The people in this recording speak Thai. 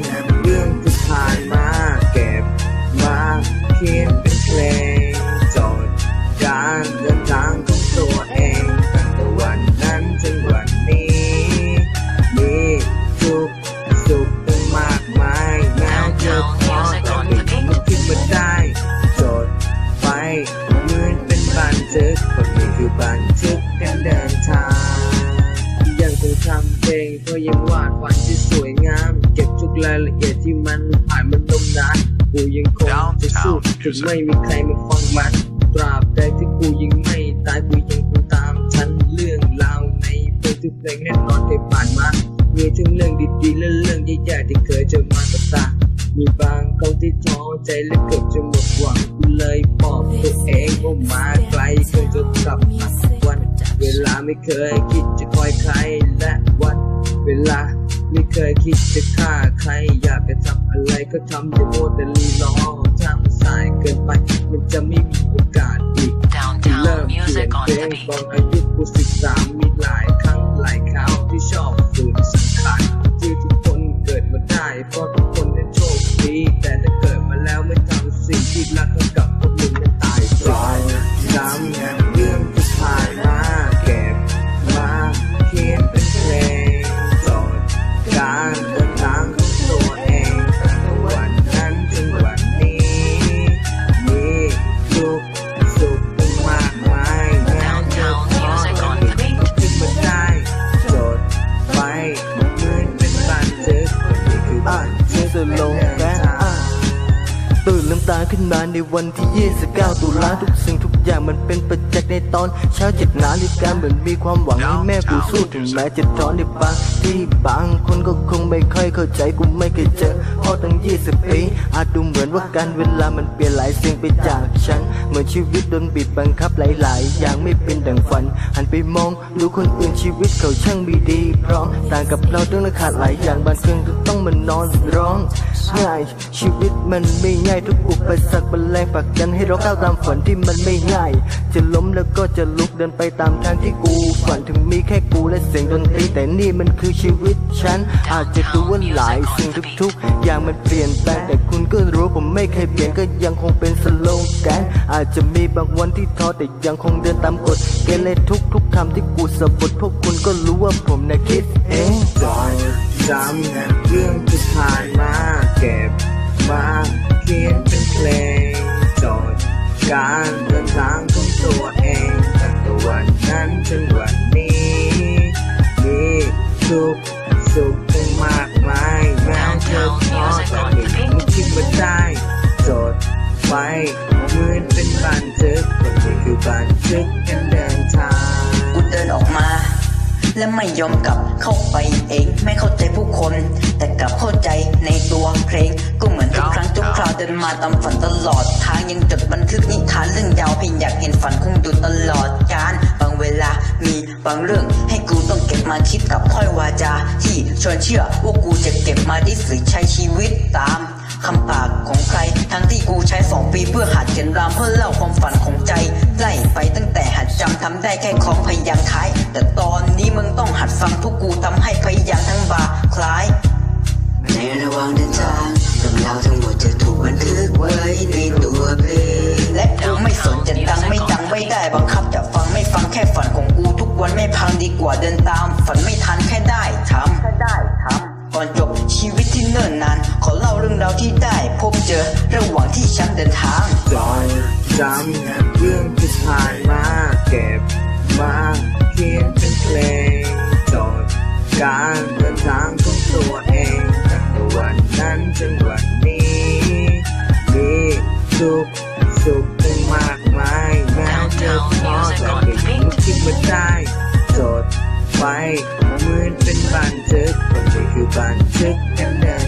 จ คงทำเพลงเพราะยังวาดฝันที่สวยงาม เก็บทุกรายละเอียดที่มันผ่านมันลงนานกูยังคงจะสู้ถึงไม่มีใครมาฟังมันตราบใดที่กูยังไม่ตายกูยังคงตามฉันเรื่องราวในเพลงทุกเพลงแน่นอนที่ผ่านมา มีทั้งเรื่องดีๆและเรื่องแย่ๆที่เคยเจอมากับตามีบางครั้งที่ท้อใจและเกือบจะหมดหวังกูเลยบอกตัวเองว่ามาไกลคงจะกลับมาสักวัน เวลาไม่เคยคิดจะคอยใครและวันเวลาไม่เคยคิดจะฆ่าใคร อยากจะทำอะไรก็ทำอย่าโมวแต่รีรอถ้ามันสายเกินไป มันจะไม่มีโอกาสอีกที่เริ่ Downtown มเขีย music น on เพล the ง beat. ตอนอายุกูสิบสามมีหลายครั้งหลายคราวที่ชอบฝืนสังขารที่ทุกคนเกิดมาได้เพราะทุกคนนั้นโชคดีแต่ถ้าเกิด การ นมาในวันที่ 29 ตุลาทุกสิ่งทุกอย่างมันเป็นประจักษ์ในตอน เช้าเจ็ดนาฬิกาเหมือนมีความหวังให้แม่กูสู้ถึงแม้จะท้อในบางที่บางคนก็คงไม่ค่อยเข้าใจกูไม่เคยเจอพ่อตั้ง 20 ปีอาจดูเหมือนว่าการเวลามันเปลี่ยนหลายสิ่งไปจากฉัน เหมือนชีวิตโดนบีบบังคับหลาย ๆ อย่างไม่เป็นดังฝัน หันไปมองดูคนอื่นชีวิตเขาช่างมีดีพร้อมต่างกับเราต้องขาดหลายอย่างบางคืนก็ต้องมานอนร้องง่ายชีวิตมันไม่ง่ายทุกอุปสรรคมันแรงผลักดันให้เราก้าวตามฝันที่มันไม่ง่าย จะล้มแล้วก็จะลุกเดินไปตามทางที่กูฝันถึงมีแค่กูและเสียงดนตรีแต่นี่มันคือชีวิตฉัน อาจจะดูว่าหลายสิ่งทุกๆ อย่างมันเปลี่ยนแปลงแต่คุณก็รู้ผมไม่เคยเปลี่ยนก็ยังคงเป็นสโลแกนอาจจะมีบางวันที่ท้อแต่ยังคงเดินตามกฎเกณฑ์และทุกๆคำที่กูสะบดพวกคุณก็รู้ว่าผมน่ะคิดเองจอยจำเรื่องที่ผ่านมาเก็บ มาเขียนเป็นเพลงจดการเดินทางของตัวเองตั้งแต่วันนั้นจนวันนี้มีทุขสุขตั้งมากมายแม้จะท้อแต่ก็ยังคิดมาได้จดไว้เหมือนเป็นบันทึกคนนี้คือบันทึกการเดินทางกูเดินออกมาและไม่ยอมกลับเข้าไปเองไม่เข้าใจผู้คน แต่กลับเข้าใจในตัวเพลงก็เหมือน รั้งทุกคราวเดินมาตามฝันตลอด ทางยังจดบันทึกนิทานเรื่องยาวเพียงอยากเห็นฝันคงอยู่ตลอดกาลบางเวลามีบางเรื่องให้กูต้องเก็บมาคิดกับถ้อยวาจา ที่ชวนเชื่อว่ากูจะเก็บมาได้สื่อใช้ชีวิตตามคำปากของใคร ทั้งที่กูใช้สองปีเพื่อหัดเขียนรามเพื่อเล่าความฝันของใจไล่ไปตั้งแต่หัดจำทำได้แค่ของพยางท้าย แต่ตอนนี้มึงต้องหัดฟังทุกกูทำให้พยางทั้ง บังคับจะฟังไม่ฟังแค่ฝันของกูทุกวันไม่พังดีกว่าเดินตาม ฝันไม่ทันแค่ได้ทำแค่ได้ทำก่อนจบชีวิตที่เนิ่นนาน ขอเล่าเรื่องราวที่ได้พบเจอระหว่างที่ฉันเดินทางจอยจำเรื่องผู้ชาย ไปมือเป็นบันทึกคนนี้คือบันทึกกันเดิ